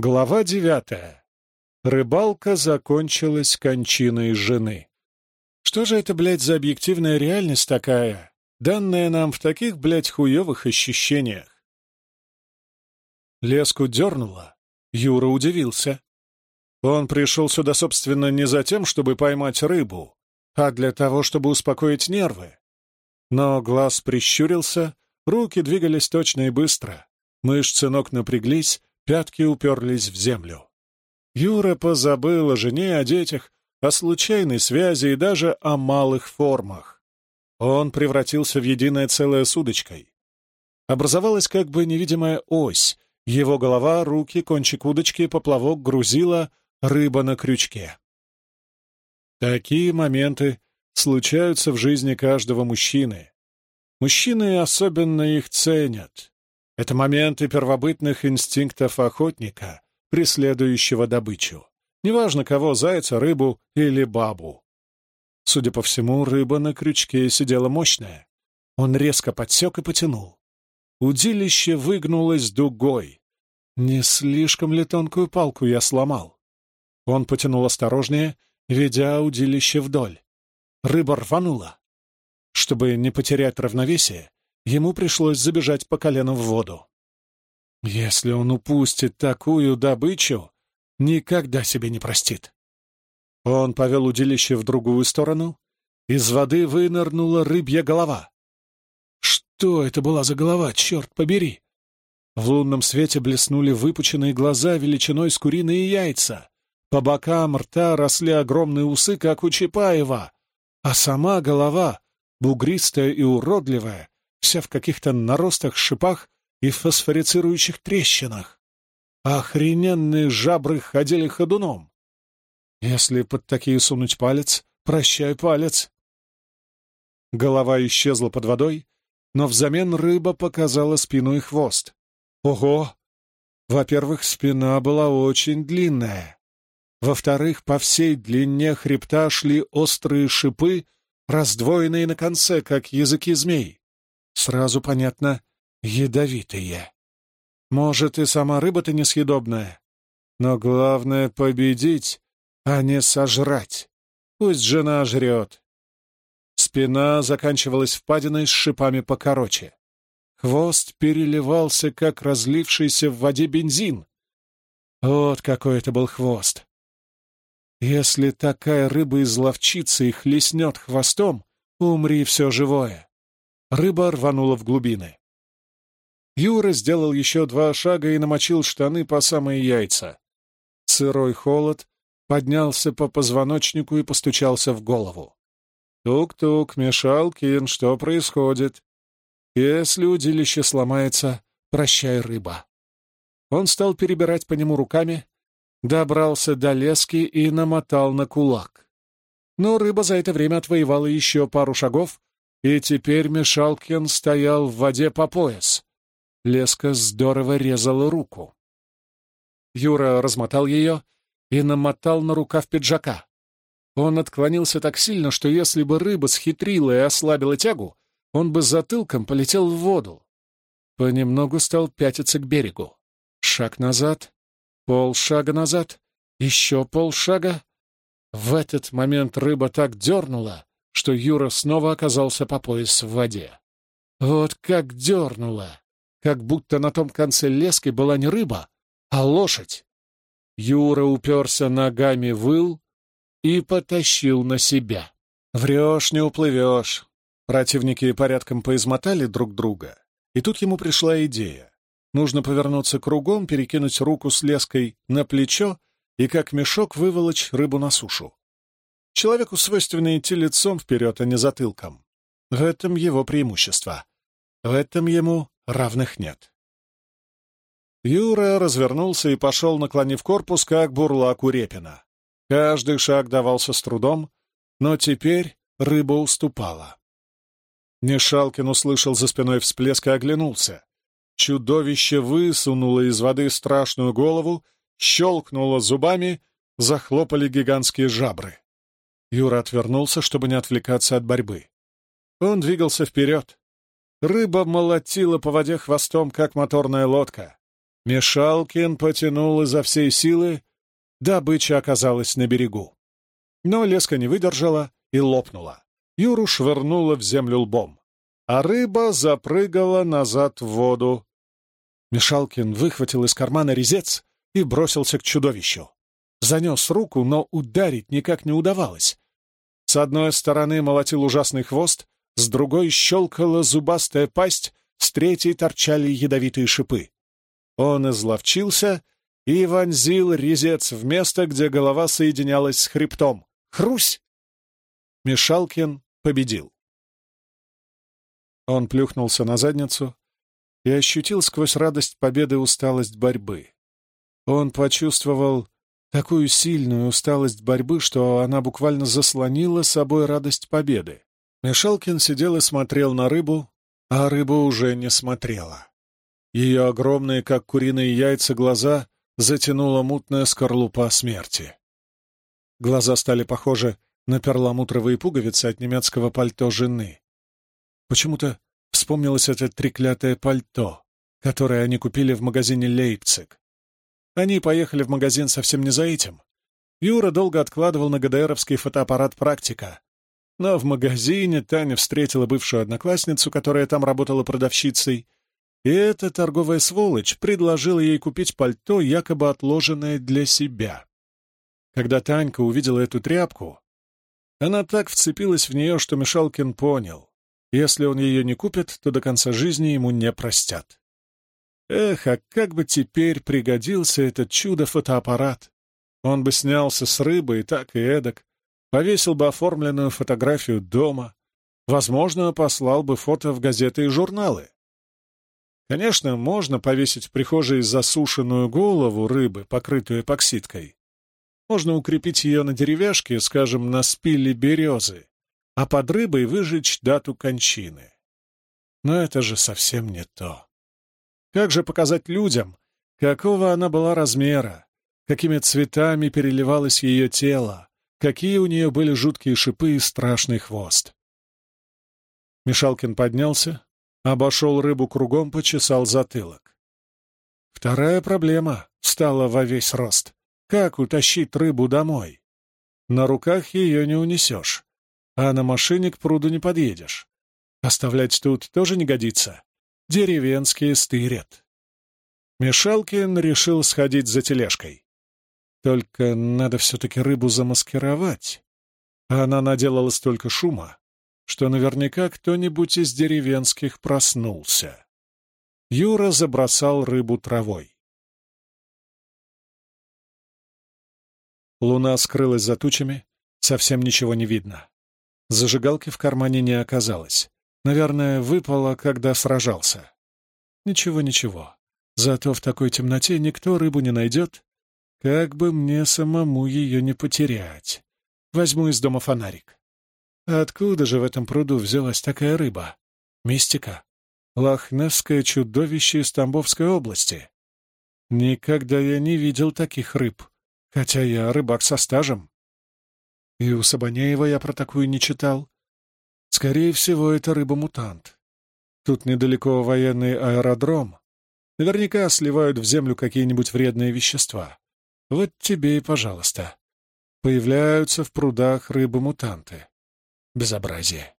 Глава девятая. Рыбалка закончилась кончиной жены. Что же это, блядь, за объективная реальность такая, данная нам в таких, блядь, хуевых ощущениях? Леску дернула. Юра удивился. Он пришел сюда, собственно, не за тем, чтобы поймать рыбу, а для того, чтобы успокоить нервы. Но глаз прищурился, руки двигались точно и быстро. Мышцы ног напряглись, пятки уперлись в землю. Юра позабыл о жене, о детях, о случайной связи и даже о малых формах. Он превратился в единое целое с удочкой. Образовалась как бы невидимая ось. Его голова, руки, кончик удочки, поплавок грузила рыба на крючке. Такие моменты случаются в жизни каждого мужчины. Мужчины особенно их ценят. Это моменты первобытных инстинктов охотника, преследующего добычу. Неважно кого, зайца, рыбу или бабу. Судя по всему, рыба на крючке сидела мощная. Он резко подсек и потянул. Удилище выгнулось дугой. Не слишком ли тонкую палку я сломал? Он потянул осторожнее, ведя удилище вдоль. Рыба рванула. Чтобы не потерять равновесие, ему пришлось забежать по колено в воду. Если он упустит такую добычу, никогда себе не простит. Он повел удилище в другую сторону. Из воды вынырнула рыбья голова. Что это была за голова, черт побери? В лунном свете блеснули выпученные глаза величиной с куриные яйца. По бокам рта росли огромные усы, как у Чапаева, а сама голова, бугристая и уродливая, вся в каких-то наростах, шипах и фосфорицирующих трещинах. Охрененные жабры ходили ходуном. Если под такие сунуть палец, прощай палец. Голова исчезла под водой, но взамен рыба показала спину и хвост. Ого! Во-первых, спина была очень длинная. Во-вторых, по всей длине хребта шли острые шипы, раздвоенные на конце, как языки змей. Сразу понятно — ядовитые. Может, и сама рыба-то несъедобная. Но главное — победить, а не сожрать. Пусть жена жрет. Спина заканчивалась впадиной с шипами покороче. Хвост переливался, как разлившийся в воде бензин. Вот какой это был хвост. Если такая рыба изловчится и хлестнет хвостом, умри все живое. Рыба рванула в глубины. Юра сделал еще два шага и намочил штаны по самые яйца. Сырой холод поднялся по позвоночнику и постучался в голову. «Тук-тук, Мешалкин, что происходит? Если удилище сломается, прощай, рыба». Он стал перебирать по нему руками, добрался до лески и намотал на кулак. Но рыба за это время отвоевала еще пару шагов и теперь Мешалкин стоял в воде по пояс. Леска здорово резала руку. Юра размотал ее и намотал на рукав пиджака. Он отклонился так сильно, что если бы рыба схитрила и ослабила тягу, он бы затылком полетел в воду. Понемногу стал пятиться к берегу. Шаг назад, полшага назад, еще полшага. В этот момент рыба так дернула, что Юра снова оказался по пояс в воде. Вот как дернуло! Как будто на том конце лески была не рыба, а лошадь. Юра уперся ногами в ил и потащил на себя. Врешь, не уплывешь. Противники порядком поизмотали друг друга, и тут ему пришла идея. Нужно повернуться кругом, перекинуть руку с леской на плечо и как мешок выволочь рыбу на сушу. Человеку свойственно идти лицом вперед, а не затылком. В этом его преимущество. В этом ему равных нет. Юра развернулся и пошел, наклонив корпус, как бурлак у Репина. Каждый шаг давался с трудом, но теперь рыба уступала. Нешалкин услышал за спиной всплеск и оглянулся. Чудовище высунуло из воды страшную голову, щелкнуло зубами, захлопали гигантские жабры. Юра отвернулся, чтобы не отвлекаться от борьбы. Он двигался вперед. Рыба молотила по воде хвостом, как моторная лодка. Мешалкин потянул изо всей силы, добыча оказалась на берегу. Но леска не выдержала и лопнула. Юру швырнула в землю лбом, а рыба запрыгала назад в воду. Мешалкин выхватил из кармана резец и бросился к чудовищу. Занес руку, но ударить никак не удавалось. С одной стороны молотил ужасный хвост, с другой щелкала зубастая пасть, с третьей торчали ядовитые шипы. Он изловчился и вонзил резец в место, где голова соединялась с хребтом. Хрусь! Мишалкин победил. Он плюхнулся на задницу и ощутил сквозь радость победы усталость борьбы. Он почувствовал такую сильную усталость борьбы, что она буквально заслонила собой радость победы. Мишалкин сидел и смотрел на рыбу, а рыба уже не смотрела. Ее огромные, как куриные яйца, глаза затянула мутная скорлупа смерти. Глаза стали похожи на перламутровые пуговицы от немецкого пальто жены. Почему-то вспомнилось это треклятое пальто, которое они купили в магазине «Лейпциг». Они поехали в магазин совсем не за этим. Юра долго откладывал на ГДРовский фотоаппарат «Практика». Но в магазине Таня встретила бывшую одноклассницу, которая там работала продавщицей, и эта торговая сволочь предложила ей купить пальто, якобы отложенное для себя. Когда Танька увидела эту тряпку, она так вцепилась в нее, что Мишалкин понял. Если он ее не купит, то до конца жизни ему не простят. Эх, а как бы теперь пригодился этот чудо-фотоаппарат! Он бы снялся с рыбы и так и эдак, повесил бы оформленную фотографию дома, возможно, послал бы фото в газеты и журналы. Конечно, можно повесить в прихожей засушенную голову рыбы, покрытую эпоксидкой. Можно укрепить ее на деревяшке, скажем, на спиле березы, а под рыбой выжечь дату кончины. Но это же совсем не то. Как же показать людям, какого она была размера, какими цветами переливалось ее тело, какие у нее были жуткие шипы и страшный хвост. Мишалкин поднялся, обошел рыбу кругом, почесал затылок. Вторая проблема стала во весь рост. Как утащить рыбу домой? На руках ее не унесешь, а на машине к пруду не подъедешь. Оставлять тут тоже не годится. Деревенские стырят. Мишалкин решил сходить за тележкой. Только надо все-таки рыбу замаскировать. А она наделала столько шума, что наверняка кто-нибудь из деревенских проснулся. Юра забросал рыбу травой. Луна скрылась за тучами, совсем ничего не видно. Зажигалки в кармане не оказалось. Наверное, выпало, когда сражался. Ничего, ничего. Зато в такой темноте никто рыбу не найдет. Как бы мне самому ее не потерять. Возьму из дома фонарик. Откуда же в этом пруду взялась такая рыба? Мистика. Лохнесское чудовище из Тамбовской области. Никогда я не видел таких рыб, хотя я рыбак со стажем. И у Сабанеева я про такую не читал. Скорее всего, это рыба-мутант. Тут недалеко военный аэродром. Наверняка сливают в землю какие-нибудь вредные вещества. Вот тебе и пожалуйста. Появляются в прудах рыбы-мутанты. Безобразие.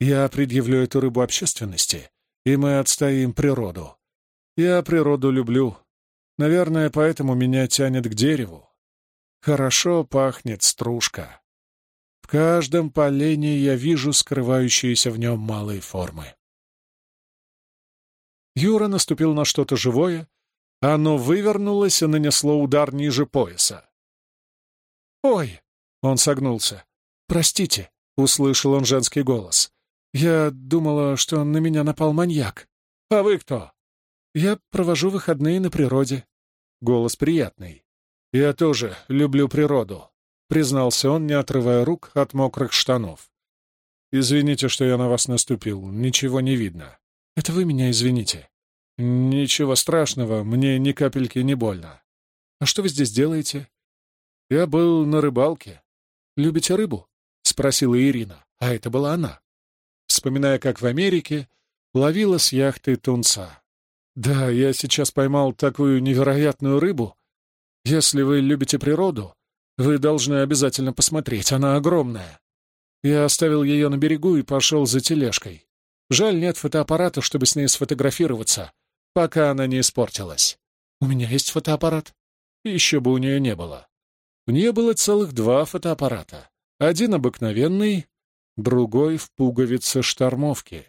Я предъявлю эту рыбу общественности, и мы отстоим природу. Я природу люблю. Наверное, поэтому меня тянет к дереву. Хорошо пахнет стружка. Каждом полене я вижу скрывающиеся в нем малые формы. Юра наступил на что-то живое, оно вывернулось и нанесло удар ниже пояса. «Ой!» — он согнулся. «Простите!» — услышал он женский голос. «Я думала, что на меня напал маньяк. А вы кто?» «Я провожу выходные на природе». Голос приятный. «Я тоже люблю природу», — признался он, не отрывая рук от мокрых штанов. «Извините, что я на вас наступил. Ничего не видно». «Это вы меня извините». «Ничего страшного, мне ни капельки не больно». «А что вы здесь делаете?» «Я был на рыбалке». «Любите рыбу?» — спросила Ирина, а это была она. Вспоминая, как в Америке ловила с яхты тунца. Да, я сейчас поймал такую невероятную рыбу. Если вы любите природу, вы должны обязательно посмотреть, она огромная. Я оставил ее на берегу и пошел за тележкой. Жаль, нет фотоаппарата, чтобы с ней сфотографироваться, пока она не испортилась. У меня есть фотоаппарат. Еще бы у нее не было. У нее было целых два фотоаппарата. Один обыкновенный, другой в пуговице штормовки.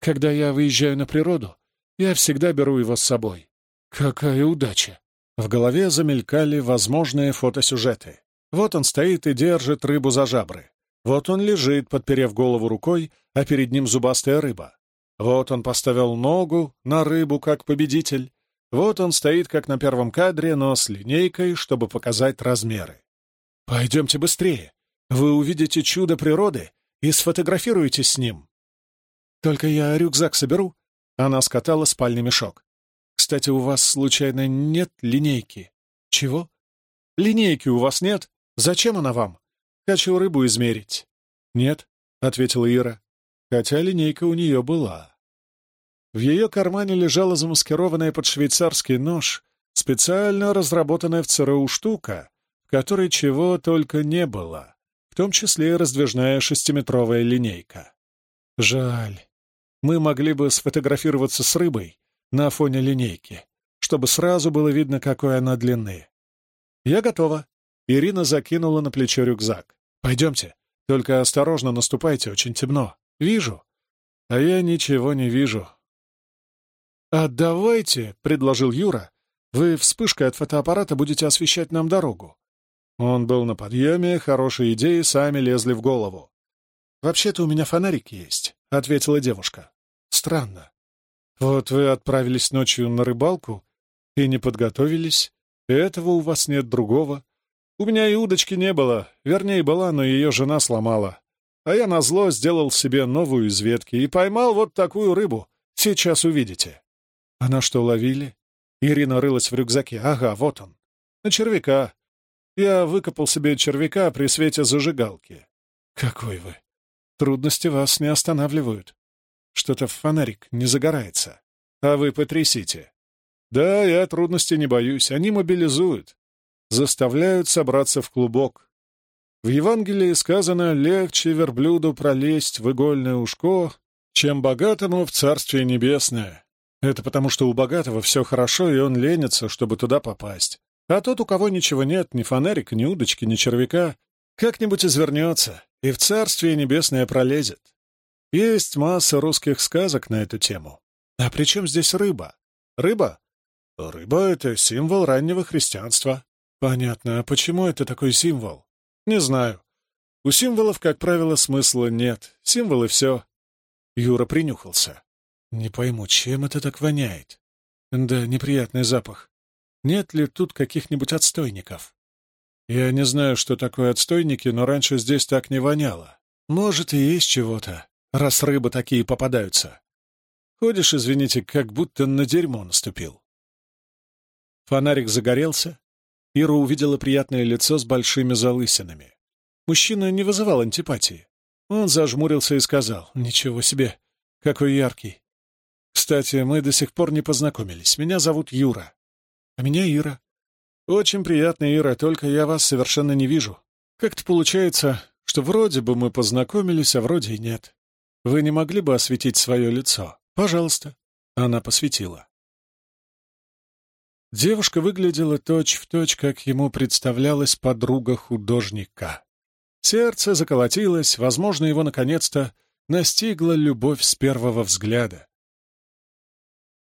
Когда я выезжаю на природу, я всегда беру его с собой. Какая удача! В голове замелькали возможные фотосюжеты. Вот он стоит и держит рыбу за жабры. Вот он лежит, подперев голову рукой, а перед ним зубастая рыба. Вот он поставил ногу на рыбу как победитель. Вот он стоит, как на первом кадре, но с линейкой, чтобы показать размеры. «Пойдемте быстрее. Вы увидите чудо природы и сфотографируетесь с ним». «Только я рюкзак соберу». Она скатала спальный мешок. «Кстати, у вас, случайно, нет линейки?» «Чего?» «Линейки у вас нет? Зачем она вам?» «Хочу рыбу измерить». «Нет», — ответила Ира, хотя линейка у нее была. В ее кармане лежала замаскированная под швейцарский нож, специально разработанная в ЦРУ штука, в которой чего только не было, в том числе и раздвижная шестиметровая линейка. Жаль. Мы могли бы сфотографироваться с рыбой на фоне линейки, чтобы сразу было видно, какой она длины. Я готова. Ирина закинула на плечо рюкзак. Пойдемте. Только осторожно наступайте, очень темно. Вижу. А я ничего не вижу. «А давайте», — предложил Юра, — «вы вспышкой от фотоаппарата будете освещать нам дорогу». Он был на подъеме, хорошие идеи сами лезли в голову. «Вообще-то у меня фонарик есть», — ответила девушка. «Странно. Вот вы отправились ночью на рыбалку и не подготовились. Этого у вас нет другого. У меня и удочки не было, вернее, была, но ее жена сломала. А я назло сделал себе новую из ветки и поймал вот такую рыбу. Сейчас увидите». Она что, ловили? Ирина рылась в рюкзаке. Ага, вот он. На червяка. Я выкопал себе червяка при свете зажигалки. Какой вы! Трудности вас не останавливают. Что-то в фонарик не загорается. А вы потрясите. Да, я трудностей не боюсь. Они мобилизуют. Заставляют собраться в клубок. В Евангелии сказано «легче верблюду пролезть в игольное ушко, чем богатому в Царствие Небесное». Это потому, что у богатого все хорошо, и он ленится, чтобы туда попасть. А тот, у кого ничего нет, ни фонарика, ни удочки, ни червяка, как-нибудь извернется и в Царствие Небесное пролезет. Есть масса русских сказок на эту тему. А при чем здесь рыба? Рыба? Рыба — это символ раннего христианства. Понятно. А почему это такой символ? Не знаю. У символов, как правило, смысла нет. Символы — все. Юра принюхался. Не пойму, чем это так воняет? Да, неприятный запах. Нет ли тут каких-нибудь отстойников? Я не знаю, что такое отстойники, но раньше здесь так не воняло. Может, и есть чего-то, раз рыбы такие попадаются. Ходишь, извините, как будто на дерьмо наступил. Фонарик загорелся. Ира увидела приятное лицо с большими залысинами. Мужчина не вызывал антипатии. Он зажмурился и сказал, «Ничего себе, какой яркий. Кстати, мы до сих пор не познакомились. Меня зовут Юра. А меня Ира. Очень приятно, Ира, только я вас совершенно не вижу. Как-то получается, что вроде бы мы познакомились, а вроде и нет. Вы не могли бы осветить свое лицо? Пожалуйста. Она посветила. Девушка выглядела точь-в-точь, точь, как ему представлялась подруга художника. Сердце заколотилось, возможно, его наконец-то настигла любовь с первого взгляда.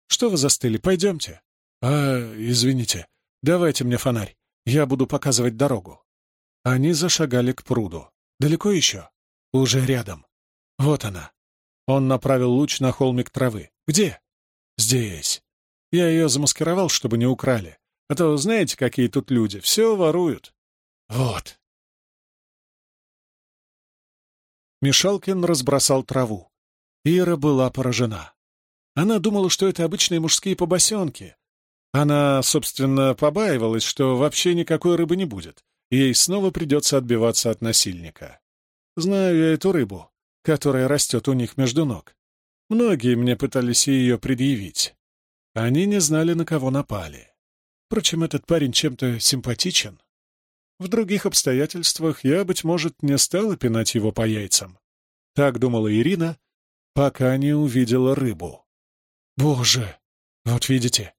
Что вы застыли? Пойдемте. А, извините. Давайте мне фонарь. Я буду показывать дорогу. Они зашагали к пруду. Далеко еще? Уже рядом. Вот она. Он направил луч на холмик травы. Где? Здесь. Я ее замаскировал, чтобы не украли. А то знаете, какие тут люди. Все воруют. Вот. Мишалкин разбросал траву. Ира была поражена. Она думала, что это обычные мужские побосенки. Она, собственно, побаивалась, что вообще никакой рыбы не будет, ей снова придется отбиваться от насильника. Знаю я эту рыбу, которая растет у них между ног. Многие мне пытались ее предъявить. Они не знали, на кого напали. Впрочем, этот парень чем-то симпатичен. В других обстоятельствах я, быть может, не стала пинать его по яйцам. Так думала Ирина, пока не увидела рыбу. «Боже! Вот видите,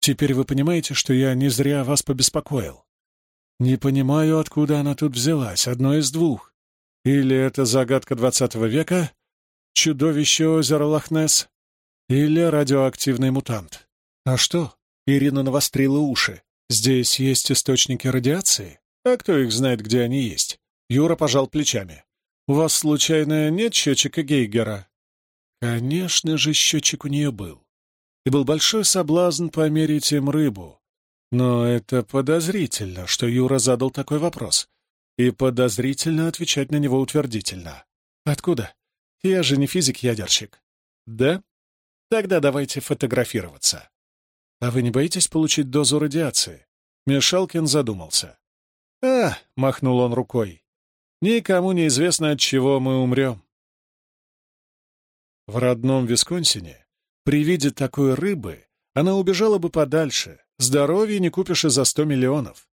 Теперь вы понимаете, что я не зря вас побеспокоил. Не понимаю, откуда она тут взялась, одно из двух. Или это загадка двадцатого века, чудовище озера Лохнесс, или радиоактивный мутант. А что? Ирина навострила уши. Здесь есть источники радиации? А кто их знает, где они есть? Юра пожал плечами. У вас, случайно, нет счетчика Гейгера? Конечно же, счетчик у нее был и был большой соблазн померить им рыбу. Но это подозрительно, что Юра задал такой вопрос, и подозрительно отвечать на него утвердительно. «Откуда? Я же не физик-ядерщик». «Да? Тогда давайте фотографироваться». «А вы не боитесь получить дозу радиации?» Мишалкин задумался. «А!» — махнул он рукой. «Никому не известно, от чего мы умрем». В родном Висконсине при виде такой рыбы она убежала бы подальше, здоровье не купишь и за сто миллионов.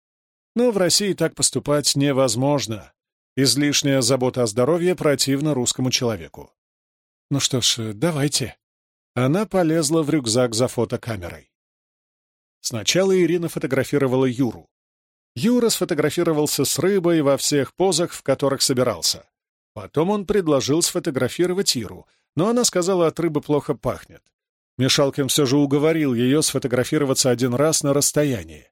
Но в России так поступать невозможно. Излишняя забота о здоровье противна русскому человеку. Ну что ж, давайте. Она полезла в рюкзак за фотокамерой. Сначала Ирина фотографировала Юру. Юра сфотографировался с рыбой во всех позах, в которых собирался. Потом он предложил сфотографировать Иру, но она сказала, от рыбы плохо пахнет. Мишалкин все же уговорил ее сфотографироваться один раз на расстоянии.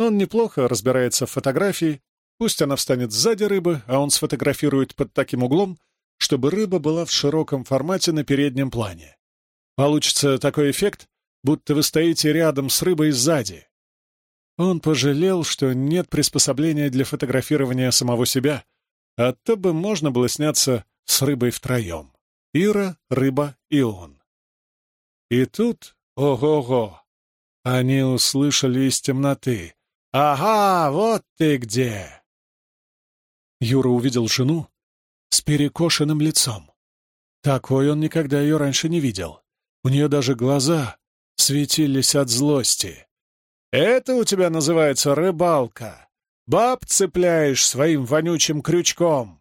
Он неплохо разбирается в фотографии, пусть она встанет сзади рыбы, а он сфотографирует под таким углом, чтобы рыба была в широком формате на переднем плане. Получится такой эффект, будто вы стоите рядом с рыбой сзади. Он пожалел, что нет приспособления для фотографирования самого себя, а то бы можно было сняться с рыбой втроем. Ира, рыба и он. И тут, ого-го, они услышали из темноты. «Ага, вот ты где!» Юра увидел жену с перекошенным лицом. Такой он никогда ее раньше не видел. У нее даже глаза светились от злости. «Это у тебя называется рыбалка. Баб цепляешь своим вонючим крючком!»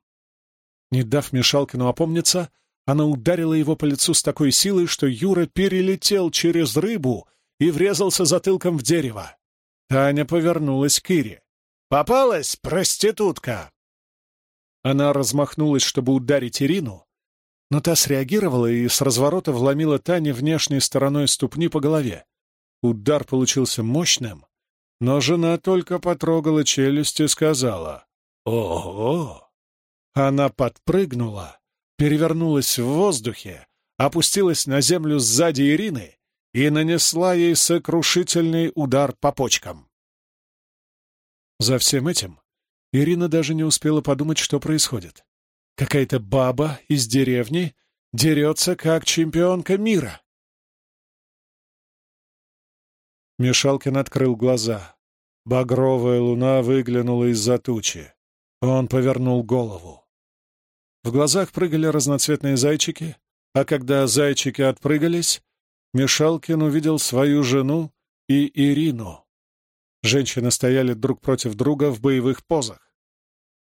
Не дав Мишалкину опомниться, она ударила его по лицу с такой силой, что Юра перелетел через рыбу и врезался затылком в дерево. Таня повернулась к Ире. «Попалась, проститутка!» Она размахнулась, чтобы ударить Ирину, но та среагировала и с разворота вломила Тане внешней стороной ступни по голове. Удар получился мощным, но жена только потрогала челюсть и сказала «Ого!». Она подпрыгнула, перевернулась в воздухе, опустилась на землю сзади Ирины и нанесла ей сокрушительный удар по почкам. За всем этим Ирина даже не успела подумать, что происходит. Какая-то баба из деревни дерется как чемпионка мира. Мишалкин открыл глаза. Багровая луна выглянула из-за тучи. Он повернул голову. В глазах прыгали разноцветные зайчики, а когда зайчики отпрыгались, Мишалкин увидел свою жену и Ирину. Женщины стояли друг против друга в боевых позах.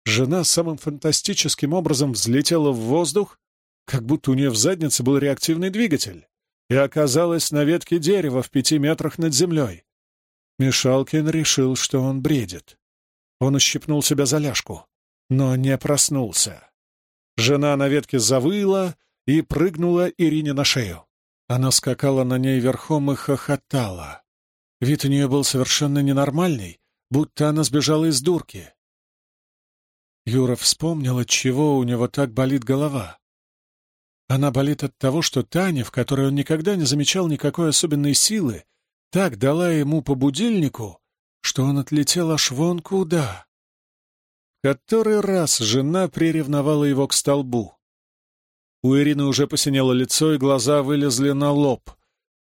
Жена самым фантастическим образом взлетела в воздух, как будто у нее в заднице был реактивный двигатель, и оказалась на ветке дерева в пяти метрах над землей. Мишалкин решил, что он бредит. Он ущипнул себя за ляжку, но не проснулся. Жена на ветке завыла и прыгнула Ирине на шею. Она скакала на ней верхом и хохотала. Вид у нее был совершенно ненормальный, будто она сбежала из дурки. Юра вспомнил, от чего у него так болит голова. Она болит от того, что Таня, в которой он никогда не замечал никакой особенной силы, так дала ему по будильнику, что он отлетел аж вон куда. Который раз жена приревновала его к столбу. У Ирины уже посинело лицо, и глаза вылезли на лоб.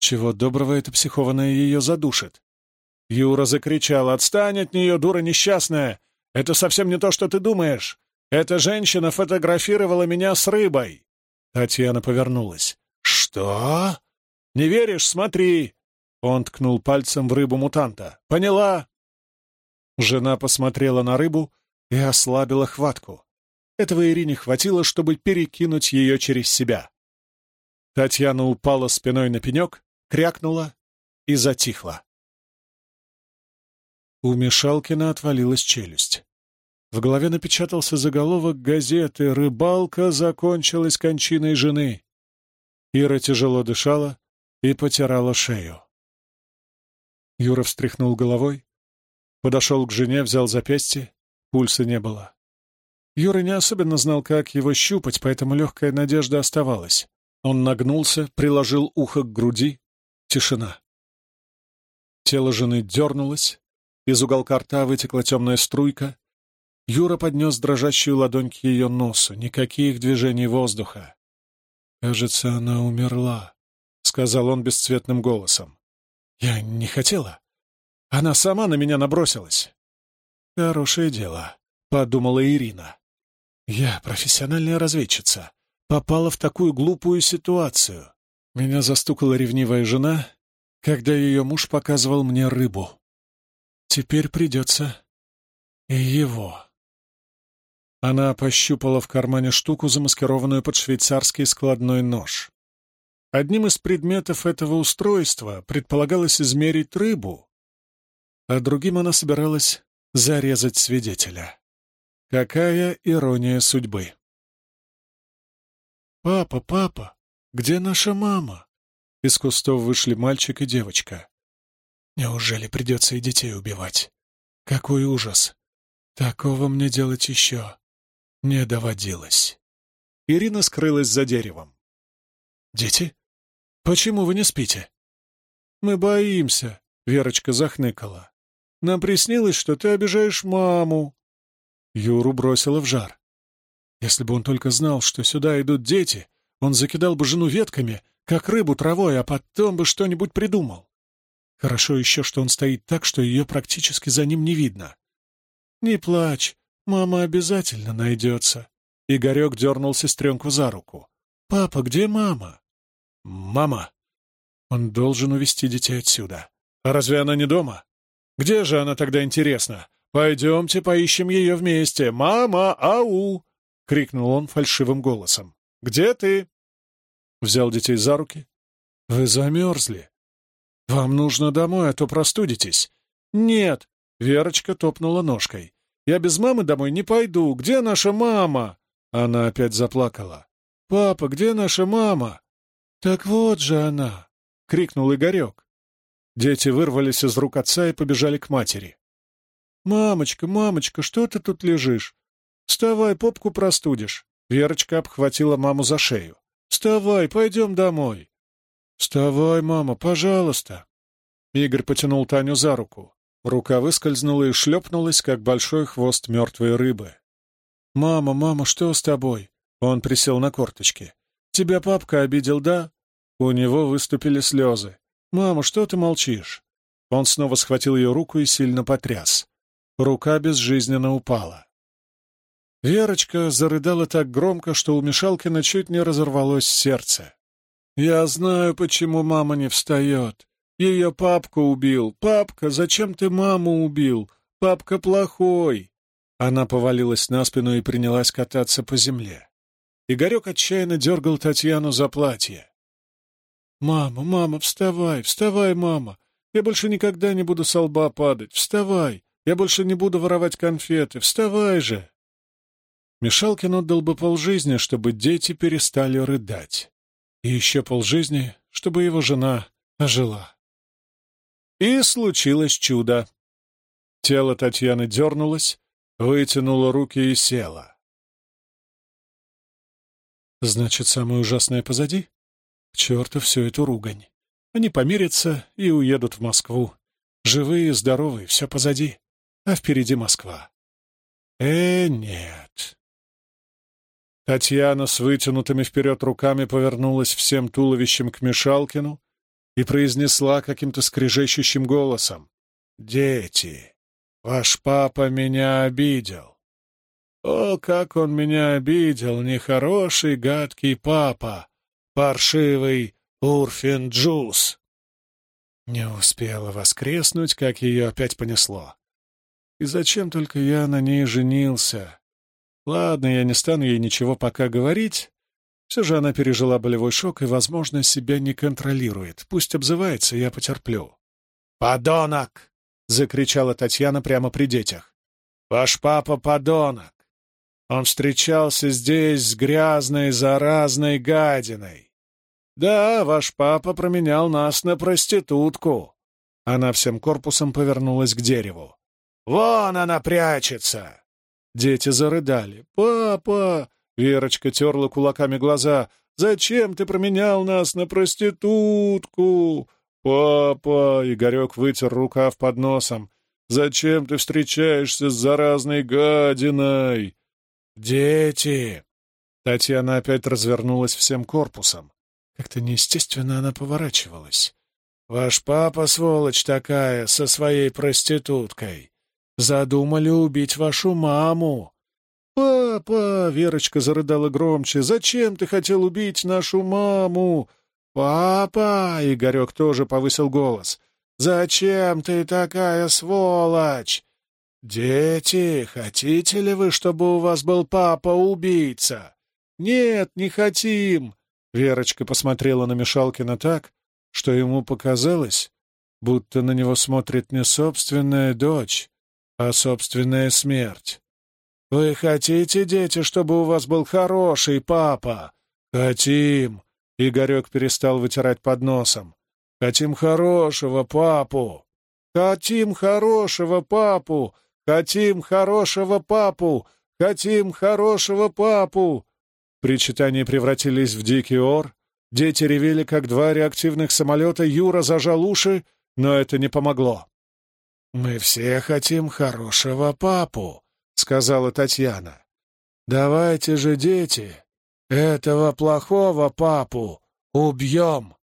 Чего доброго эта психованная ее задушит. Юра закричал «Отстань от нее, дура несчастная! Это совсем не то, что ты думаешь! Эта женщина фотографировала меня с рыбой!» Татьяна повернулась. «Что?» Не веришь? Смотри!» Он ткнул пальцем в рыбу-мутанта. «Поняла?» Жена посмотрела на рыбу и ослабила хватку. Этого Ирине хватило, чтобы перекинуть ее через себя. Татьяна упала спиной на пенек, крякнула и затихла. У Мишалкина отвалилась челюсть. В голове напечатался заголовок газеты «Рыбалка закончилась кончиной жены». Ира тяжело дышала и потирала шею. Юра встряхнул головой, подошел к жене, взял запястье, пульса не было. Юра не особенно знал, как его щупать, поэтому легкая надежда оставалась. Он нагнулся, приложил ухо к груди. Тишина. Тело жены дернулось, из уголка рта вытекла темная струйка. Юра поднес дрожащую ладонь к ее носу. Никаких движений воздуха. «Кажется, она умерла», — сказал он бесцветным голосом. «Я не хотела. Она сама на меня набросилась». «Хорошее дело», — подумала Ирина. «Я профессиональная разведчица. Попала в такую глупую ситуацию. Меня застукала ревнивая жена, когда ее муж показывал мне рыбу. Теперь придется и его. Она пощупала в кармане штуку, замаскированную под швейцарский складной нож. Одним из предметов этого устройства предполагалось измерить рыбу, а другим она собиралась зарезать свидетеля. Какая ирония судьбы! «Папа, папа, где наша мама?» Из кустов вышли мальчик и девочка. Неужели придется и детей убивать? Какой ужас! Такого мне делать еще не доводилось. Ирина скрылась за деревом. «Дети? Почему вы не спите?» «Мы боимся», — Верочка захныкала. «Нам приснилось, что ты обижаешь маму». Юру бросила в жар. Если бы он только знал, что сюда идут дети, он закидал бы жену ветками, как рыбу травой, а потом бы что-нибудь придумал. Хорошо еще, что он стоит так, что ее практически за ним не видно. «Не плачь, мама обязательно найдется». Игорек дернул сестренку за руку. «Папа, где мама?» «Мама!» Он должен увести детей отсюда. «А разве она не дома? Где же она тогда, интересно? Пойдемте поищем ее вместе. Мама, ау!» — крикнул он фальшивым голосом. «Где ты?» Взял детей за руки. «Вы замерзли. «Вам нужно домой, а то простудитесь». «Нет», — Верочка топнула ножкой. «Я без мамы домой не пойду. Где наша мама?» Она опять заплакала. «Папа, где наша мама?» «Так вот же она!» — крикнул Игорек. Дети вырвались из рук отца и побежали к матери. «Мамочка, мамочка, что ты тут лежишь? Вставай, попку простудишь!» Верочка обхватила маму за шею. «Вставай, пойдем домой!» «Вставай, мама, пожалуйста!» Игорь потянул Таню за руку. Рука выскользнула и шлепнулась, как большой хвост мертвой рыбы. «Мама, мама, что с тобой?» Он присел на корточки. «Тебя папка обидел, да?» У него выступили слезы. «Мама, что ты молчишь?» Он снова схватил ее руку и сильно потряс. Рука безжизненно упала. Верочка зарыдала так громко, что у Мишалкина чуть не разорвалось сердце. «Я знаю, почему мама не встает. Ее папка убил. Папка, зачем ты маму убил? Папка плохой!» Она повалилась на спину и принялась кататься по земле. Игорек отчаянно дергал Татьяну за платье. «Мама, мама, вставай, вставай, мама! Я больше никогда не буду со лба падать. Вставай! Я больше не буду воровать конфеты. Вставай же!» Мишалкин отдал бы полжизни, чтобы дети перестали рыдать и еще полжизни, чтобы его жена ожила. И случилось чудо. Тело Татьяны дернулось, вытянуло руки и село. Значит, самое ужасное позади? К черту всю эту ругань. Они помирятся и уедут в Москву. Живые, здоровые, все позади. А впереди Москва. Э, нет. Татьяна с вытянутыми вперед руками повернулась всем туловищем к Мишалкину и произнесла каким-то скрежещущим голосом. «Дети, ваш папа меня обидел. О, как он меня обидел, нехороший, гадкий папа, паршивый Урфин Джус!» Не успела воскреснуть, как ее опять понесло. И зачем только я на ней женился? Ладно, я не стану ей ничего пока говорить. Все же она пережила болевой шок и, возможно, себя не контролирует. Пусть обзывается, я потерплю. «Подонок!» — закричала Татьяна прямо при детях. «Ваш папа подонок! Он встречался здесь с грязной, заразной гадиной. Да, ваш папа променял нас на проститутку». Она всем корпусом повернулась к дереву. «Вон она прячется!» Дети зарыдали. «Папа!» — Верочка терла кулаками глаза. «Зачем ты променял нас на проститутку?» «Папа!» — Игорек вытер рукав под носом. «Зачем ты встречаешься с заразной гадиной?» «Дети!» Татьяна опять развернулась всем корпусом. Как-то неестественно она поворачивалась. «Ваш папа, сволочь такая, со своей проституткой. Задумали убить вашу маму!» «Папа!» — Верочка зарыдала громче. «Зачем ты хотел убить нашу маму?» «Папа!» — Игорек тоже повысил голос. «Зачем ты такая сволочь?» «Дети, хотите ли вы, чтобы у вас был папа-убийца?» «Нет, не хотим!» Верочка посмотрела на Мишалкина так, что ему показалось, будто на него смотрит не собственная дочь, а собственная смерть. «Вы хотите, дети, чтобы у вас был хороший папа?» «Хотим!» — Игорек перестал вытирать под носом. «Хотим хорошего папу!» «Хотим хорошего папу! Хотим хорошего папу! Хотим хорошего папу!» Причитания превратились в дикий ор. Дети ревели, как два реактивных самолета. Юра зажал уши, но это не помогло. «Мы все хотим хорошего папу», — сказала Татьяна. «Давайте же, дети, этого плохого папу убьем!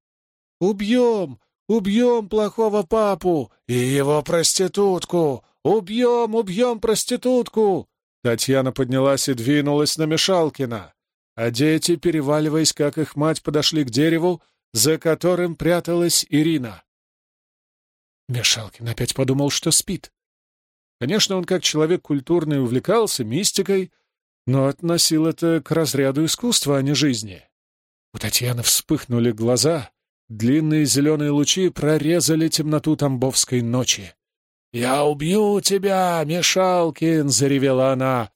Убьем! Убьем плохого папу и его проститутку! Убьем, убьем проститутку!» Татьяна поднялась и двинулась на Мишалкина а дети, переваливаясь, как их мать, подошли к дереву, за которым пряталась Ирина. Мешалкин опять подумал, что спит. Конечно, он как человек культурный увлекался мистикой, но относил это к разряду искусства, а не жизни. У Татьяны вспыхнули глаза, длинные зеленые лучи прорезали темноту Тамбовской ночи. «Я убью тебя, Мешалкин!» — заревела она.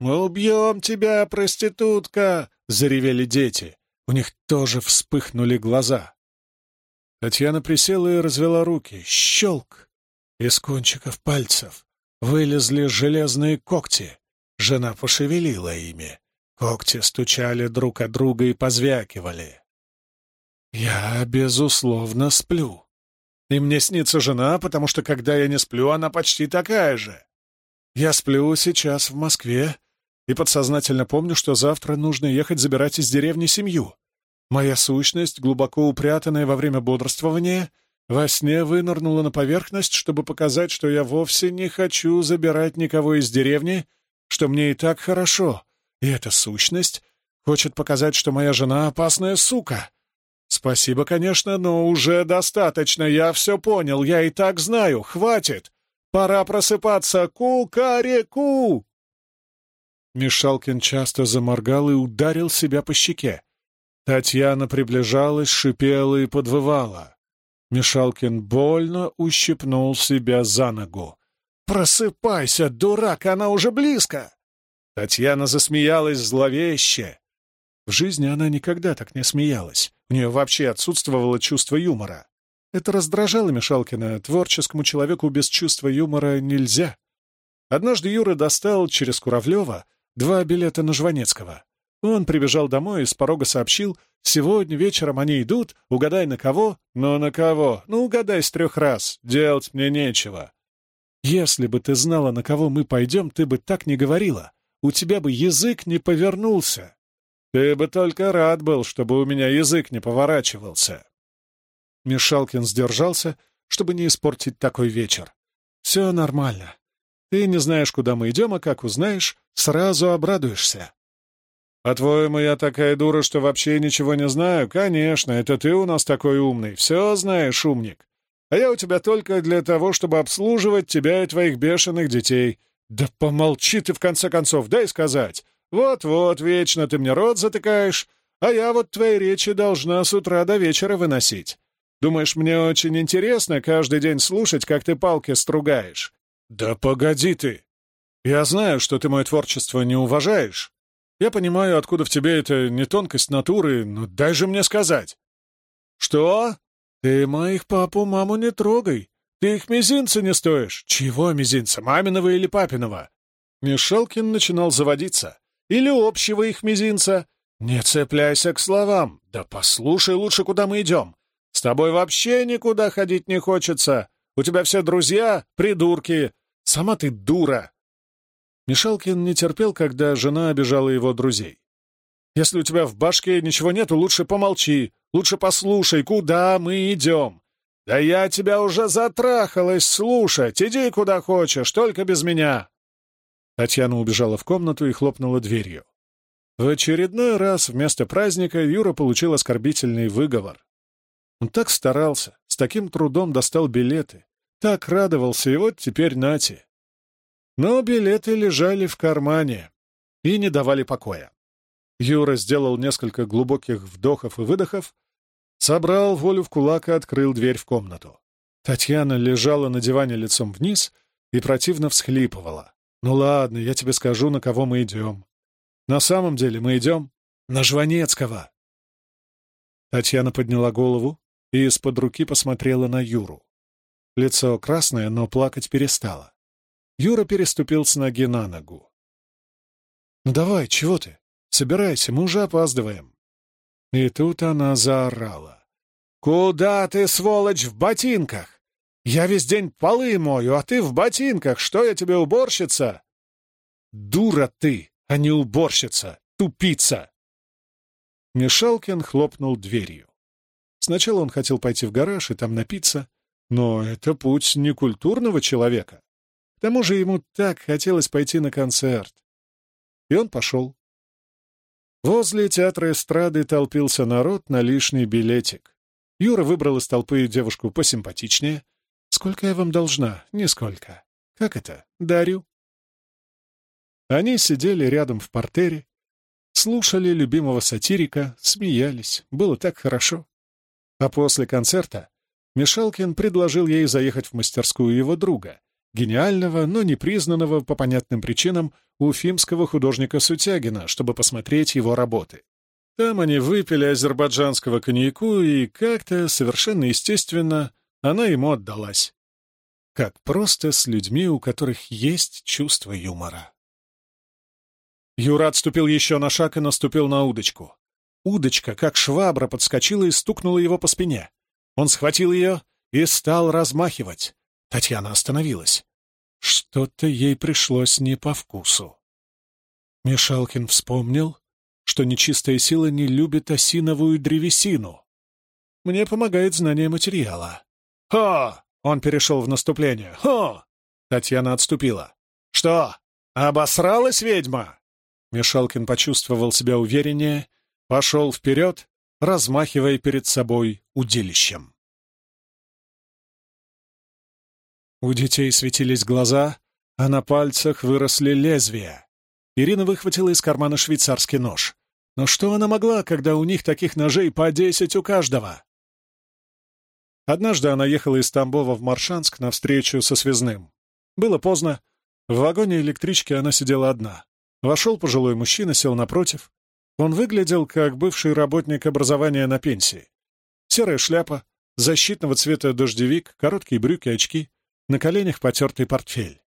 «Мы убьем тебя, проститутка!» — заревели дети. У них тоже вспыхнули глаза. Татьяна присела и развела руки. Щелк! Из кончиков пальцев вылезли железные когти. Жена пошевелила ими. Когти стучали друг от друга и позвякивали. «Я, безусловно, сплю. И мне снится жена, потому что, когда я не сплю, она почти такая же. Я сплю сейчас в Москве, и подсознательно помню, что завтра нужно ехать забирать из деревни семью. Моя сущность, глубоко упрятанная во время бодрствования, во сне вынырнула на поверхность, чтобы показать, что я вовсе не хочу забирать никого из деревни, что мне и так хорошо, и эта сущность хочет показать, что моя жена опасная сука. Спасибо, конечно, но уже достаточно, я все понял, я и так знаю, хватит. Пора просыпаться, ку-ка-ре-ку! Мишалкин часто заморгал и ударил себя по щеке. Татьяна приближалась, шипела и подвывала. Мишалкин больно ущипнул себя за ногу. «Просыпайся, дурак, она уже близко!» Татьяна засмеялась зловеще. В жизни она никогда так не смеялась. У нее вообще отсутствовало чувство юмора. Это раздражало Мишалкина. Творческому человеку без чувства юмора нельзя. Однажды Юра достал через Куравлева Два билета на Жванецкого. Он прибежал домой и с порога сообщил, «Сегодня вечером они идут, угадай на кого?» «Ну, на кого? Ну, угадай с трех раз. Делать мне нечего». «Если бы ты знала, на кого мы пойдем, ты бы так не говорила. У тебя бы язык не повернулся. Ты бы только рад был, чтобы у меня язык не поворачивался». Мишалкин сдержался, чтобы не испортить такой вечер. «Все нормально. Ты не знаешь, куда мы идем, а как узнаешь, сразу обрадуешься. «По-твоему, я такая дура, что вообще ничего не знаю? Конечно, это ты у нас такой умный. Все знаешь, умник. А я у тебя только для того, чтобы обслуживать тебя и твоих бешеных детей. Да помолчи ты, в конце концов, дай сказать. Вот-вот, вечно ты мне рот затыкаешь, а я вот твои речи должна с утра до вечера выносить. Думаешь, мне очень интересно каждый день слушать, как ты палки стругаешь? Да погоди ты! Я знаю, что ты мое творчество не уважаешь, я понимаю, откуда в тебе это не тонкость натуры, но дай же мне сказать. Что? Ты моих папу, маму не трогай. Ты их мизинца не стоишь. Чего мизинца, маминого или папиного? Мишелкин начинал заводиться. Или общего их мизинца. Не цепляйся к словам. Да послушай лучше, куда мы идем. С тобой вообще никуда ходить не хочется. У тебя все друзья — придурки. Сама ты дура. Мишалкин не терпел, когда жена обижала его друзей. «Если у тебя в башке ничего нету, лучше помолчи, лучше послушай, куда мы идем. Да я тебя уже затрахалась слушать, иди куда хочешь, только без меня». Татьяна убежала в комнату и хлопнула дверью. В очередной раз вместо праздника Юра получил оскорбительный выговор. Он так старался, с таким трудом достал билеты, так радовался, и вот теперь нате. Но билеты лежали в кармане и не давали покоя. Юра сделал несколько глубоких вдохов и выдохов, собрал волю в кулак и открыл дверь в комнату. Татьяна лежала на диване лицом вниз и противно всхлипывала. «Ну ладно, я тебе скажу, на кого мы идем. На самом деле мы идем на Жванецкого». Татьяна подняла голову и из-под руки посмотрела на Юру. Лицо красное, но плакать перестало. Юра переступил с ноги на ногу. «Ну давай, чего ты? Собирайся, мы уже опаздываем». И тут она заорала. «Куда ты, сволочь, в ботинках? Я весь день полы мою, а ты в ботинках. Что я тебе, уборщица?» «Дура ты, а не уборщица, тупица!» Мишалкин хлопнул дверью. Сначала он хотел пойти в гараж и там напиться, но это путь некультурного человека. К тому же ему так хотелось пойти на концерт. И он пошел. Возле театра эстрады толпился народ на лишний билетик. Юра выбрал из толпы девушку посимпатичнее. «Сколько я вам должна?» «Нисколько». «Как это?» «Дарю». Они сидели рядом в портере, слушали любимого сатирика, смеялись. Было так хорошо. А после концерта Мишалкин предложил ей заехать в мастерскую его друга, гениального, но не признанного по понятным причинам уфимского художника Сутягина, чтобы посмотреть его работы. Там они выпили азербайджанского коньяку, и как-то, совершенно естественно, она ему отдалась. Как просто с людьми, у которых есть чувство юмора. Юра отступил еще на шаг и наступил на удочку. Удочка, как швабра, подскочила и стукнула его по спине. Он схватил ее и стал размахивать. Татьяна остановилась. Что-то ей пришлось не по вкусу. Мишалкин вспомнил, что нечистая сила не любит осиновую древесину. Мне помогает знание материала. «Хо!» — он перешел в наступление. «Хо!» — Татьяна отступила. «Что, обосралась ведьма?» Мишалкин почувствовал себя увереннее, пошел вперед, размахивая перед собой удилищем. У детей светились глаза, а на пальцах выросли лезвия. Ирина выхватила из кармана швейцарский нож. Но что она могла, когда у них таких ножей по десять у каждого? Однажды она ехала из Тамбова в Маршанск на встречу со связным. Было поздно. В вагоне электрички она сидела одна. Вошел пожилой мужчина, сел напротив. Он выглядел как бывший работник образования на пенсии. Серая шляпа, защитного цвета дождевик, короткие брюки, очки на коленях потертый портфель.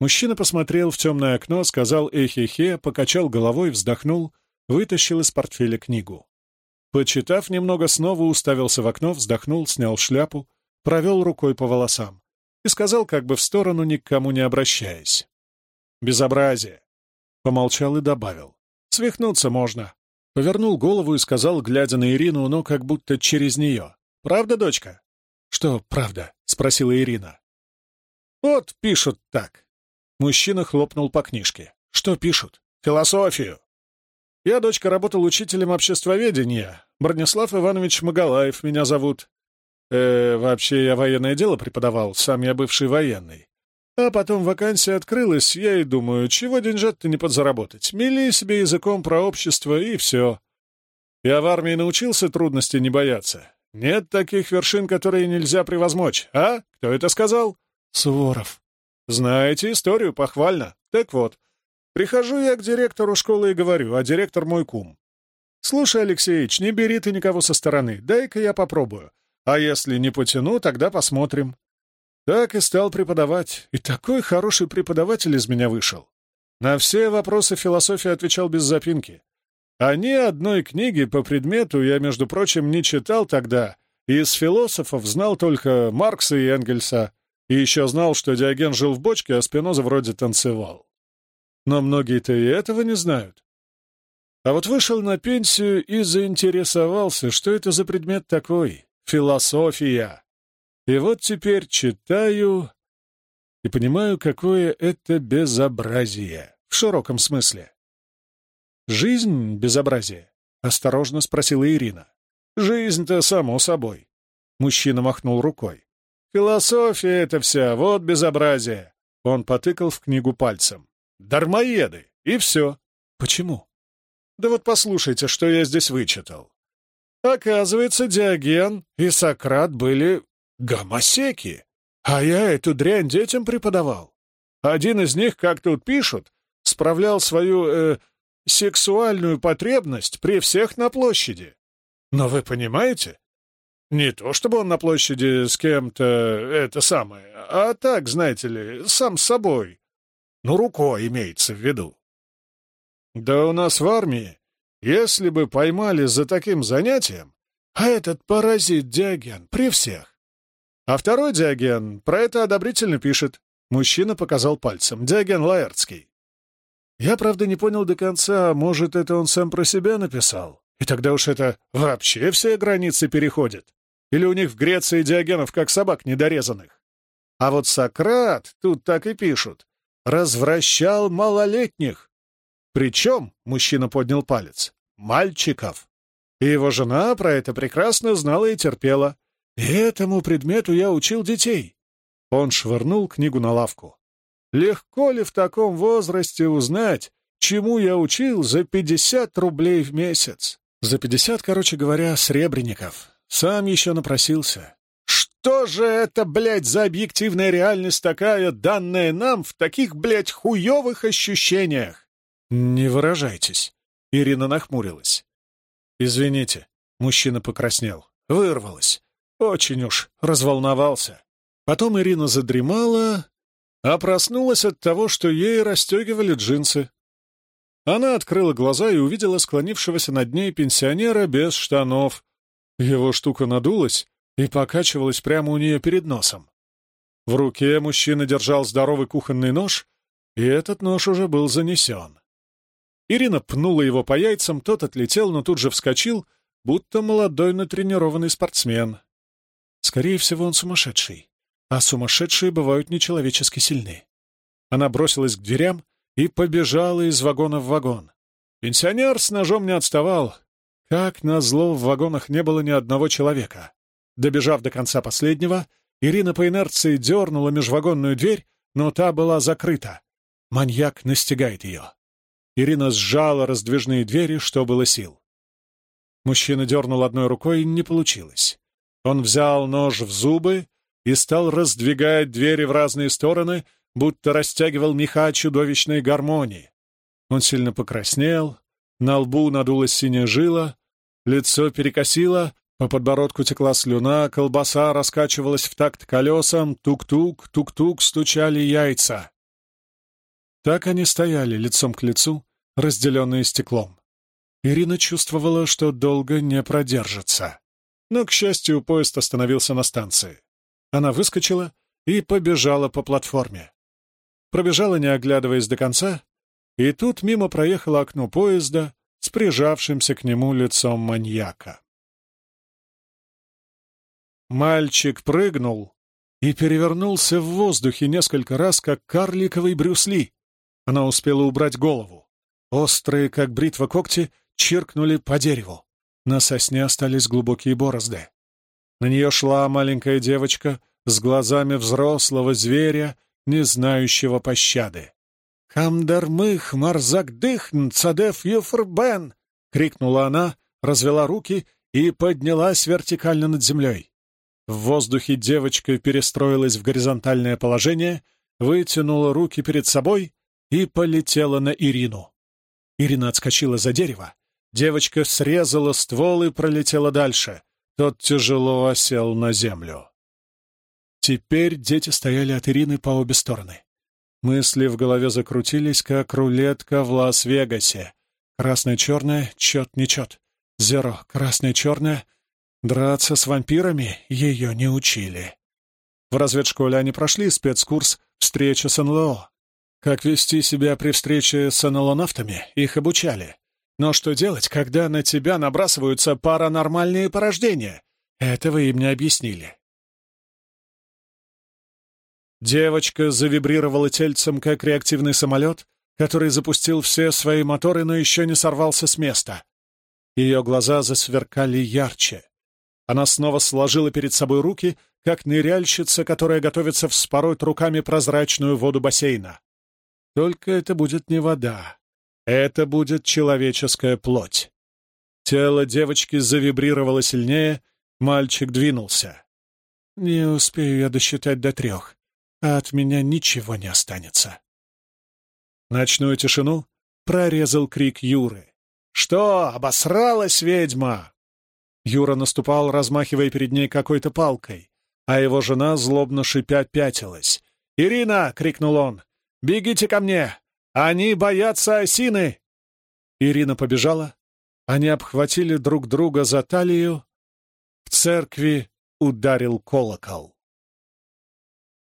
Мужчина посмотрел в темное окно, сказал «эхе-хе», покачал головой, вздохнул, вытащил из портфеля книгу. Почитав немного, снова уставился в окно, вздохнул, снял шляпу, провел рукой по волосам и сказал, как бы в сторону, ни к кому не обращаясь. «Безобразие!» Помолчал и добавил. «Свихнуться можно». Повернул голову и сказал, глядя на Ирину, но как будто через нее. «Правда, дочка?» «Что правда?» — спросила Ирина. «Вот пишут так». Мужчина хлопнул по книжке. «Что пишут?» «Философию». Я, дочка, работал учителем обществоведения. Бронислав Иванович Магалаев меня зовут. Э, вообще, я военное дело преподавал, сам я бывший военный. А потом вакансия открылась, я и думаю, чего деньжат-то не подзаработать? Мели себе языком про общество, и все. Я в армии научился трудностей не бояться. Нет таких вершин, которые нельзя превозмочь. А? Кто это сказал? Суворов. Знаете историю, похвально. Так вот, прихожу я к директору школы и говорю, а директор мой кум. «Слушай, Алексеич, не бери ты никого со стороны, дай-ка я попробую. А если не потяну, тогда посмотрим». Так и стал преподавать, и такой хороший преподаватель из меня вышел. На все вопросы философии отвечал без запинки. А ни одной книги по предмету я, между прочим, не читал тогда, из философов знал только Маркса и Энгельса, и еще знал, что Диоген жил в бочке, а Спиноза вроде танцевал. Но многие-то и этого не знают. А вот вышел на пенсию и заинтересовался, что это за предмет такой — философия. И вот теперь читаю и понимаю, какое это безобразие в широком смысле. «Жизнь — безобразие?» — осторожно спросила Ирина. «Жизнь-то само собой». Мужчина махнул рукой. «Философия это вся, вот безобразие!» Он потыкал в книгу пальцем. «Дармоеды! И все!» «Почему?» «Да вот послушайте, что я здесь вычитал. Оказывается, Диоген и Сократ были гомосеки, а я эту дрянь детям преподавал. Один из них, как тут пишут, справлял свою э, сексуальную потребность при всех на площади. Но вы понимаете? Не то чтобы он на площади с кем-то это самое, а так, знаете ли, сам с собой. Ну, рукой имеется в виду. Да у нас в армии, если бы поймали за таким занятием, а этот паразит Диоген при всех. А второй Диоген про это одобрительно пишет. Мужчина показал пальцем. Диоген Лаэртский. Я, правда, не понял до конца, может, это он сам про себя написал? И тогда уж это вообще все границы переходит. Или у них в Греции диагенов как собак недорезанных? А вот Сократ, тут так и пишут, развращал малолетних. Причем, мужчина поднял палец, мальчиков. И его жена про это прекрасно знала и терпела. И этому предмету я учил детей. Он швырнул книгу на лавку. Легко ли в таком возрасте узнать, чему я учил за 50 рублей в месяц? За 50, короче говоря, сребреников. Сам еще напросился. Что же это, блядь, за объективная реальность такая, данная нам в таких, блядь, хуевых ощущениях? Не выражайтесь. Ирина нахмурилась. Извините. Мужчина покраснел. Вырвалась. Очень уж разволновался. Потом Ирина задремала, а проснулась от того, что ей расстегивали джинсы. Она открыла глаза и увидела склонившегося над ней пенсионера без штанов. Его штука надулась и покачивалась прямо у нее перед носом. В руке мужчина держал здоровый кухонный нож, и этот нож уже был занесен. Ирина пнула его по яйцам, тот отлетел, но тут же вскочил, будто молодой натренированный спортсмен. Скорее всего, он сумасшедший а сумасшедшие бывают нечеловечески сильны. Она бросилась к дверям и побежала из вагона в вагон. Пенсионер с ножом не отставал. Как назло, в вагонах не было ни одного человека. Добежав до конца последнего, Ирина по инерции дернула межвагонную дверь, но та была закрыта. Маньяк настигает ее. Ирина сжала раздвижные двери, что было сил. Мужчина дернул одной рукой, не получилось. Он взял нож в зубы и стал раздвигать двери в разные стороны, будто растягивал меха чудовищной гармонии. Он сильно покраснел, на лбу надулась синяя жила, лицо перекосило, по подбородку текла слюна, колбаса раскачивалась в такт колесам, тук-тук, тук-тук стучали яйца. Так они стояли лицом к лицу, разделенные стеклом. Ирина чувствовала, что долго не продержится. Но, к счастью, поезд остановился на станции. Она выскочила и побежала по платформе. Пробежала, не оглядываясь до конца, и тут мимо проехало окно поезда прижавшимся к нему лицом маньяка. Мальчик прыгнул и перевернулся в воздухе несколько раз, как карликовый Брюс Ли. Она успела убрать голову. Острые, как бритва когти, чиркнули по дереву. На сосне остались глубокие борозды. На нее шла маленькая девочка с глазами взрослого зверя, не знающего пощады. «Хамдармых, марзагдыхн, цадеф юфрбен!» — крикнула она, развела руки и поднялась вертикально над землей. В воздухе девочка перестроилась в горизонтальное положение, вытянула руки перед собой и полетела на Ирину. Ирина отскочила за дерево. Девочка срезала ствол и пролетела дальше. Тот тяжело осел на землю. Теперь дети стояли от Ирины по обе стороны. Мысли в голове закрутились, как рулетка в Лас-Вегасе. Красное-черное, чет-нечет. Зеро, красное-черное. Драться с вампирами ее не учили. В разведшколе они прошли спецкурс «Встреча с НЛО». Как вести себя при встрече с НЛО-нафтами, их обучали. Но что делать, когда на тебя набрасываются паранормальные порождения? Этого им не объяснили. Девочка завибрировала тельцем, как реактивный самолет, который запустил все свои моторы, но еще не сорвался с места. Ее глаза засверкали ярче. Она снова сложила перед собой руки, как ныряльщица, которая готовится вспороть руками прозрачную воду бассейна. Только это будет не вода. Это будет человеческая плоть. Тело девочки завибрировало сильнее, мальчик двинулся. «Не успею я досчитать до трех, а от меня ничего не останется». Ночную тишину прорезал крик Юры. «Что, обосралась ведьма?» Юра наступал, размахивая перед ней какой-то палкой, а его жена злобно шипя пятилась. «Ирина!» — крикнул он. «Бегите ко мне! Они боятся осины!» Ирина побежала. Они обхватили друг друга за талию. В церкви ударил колокол.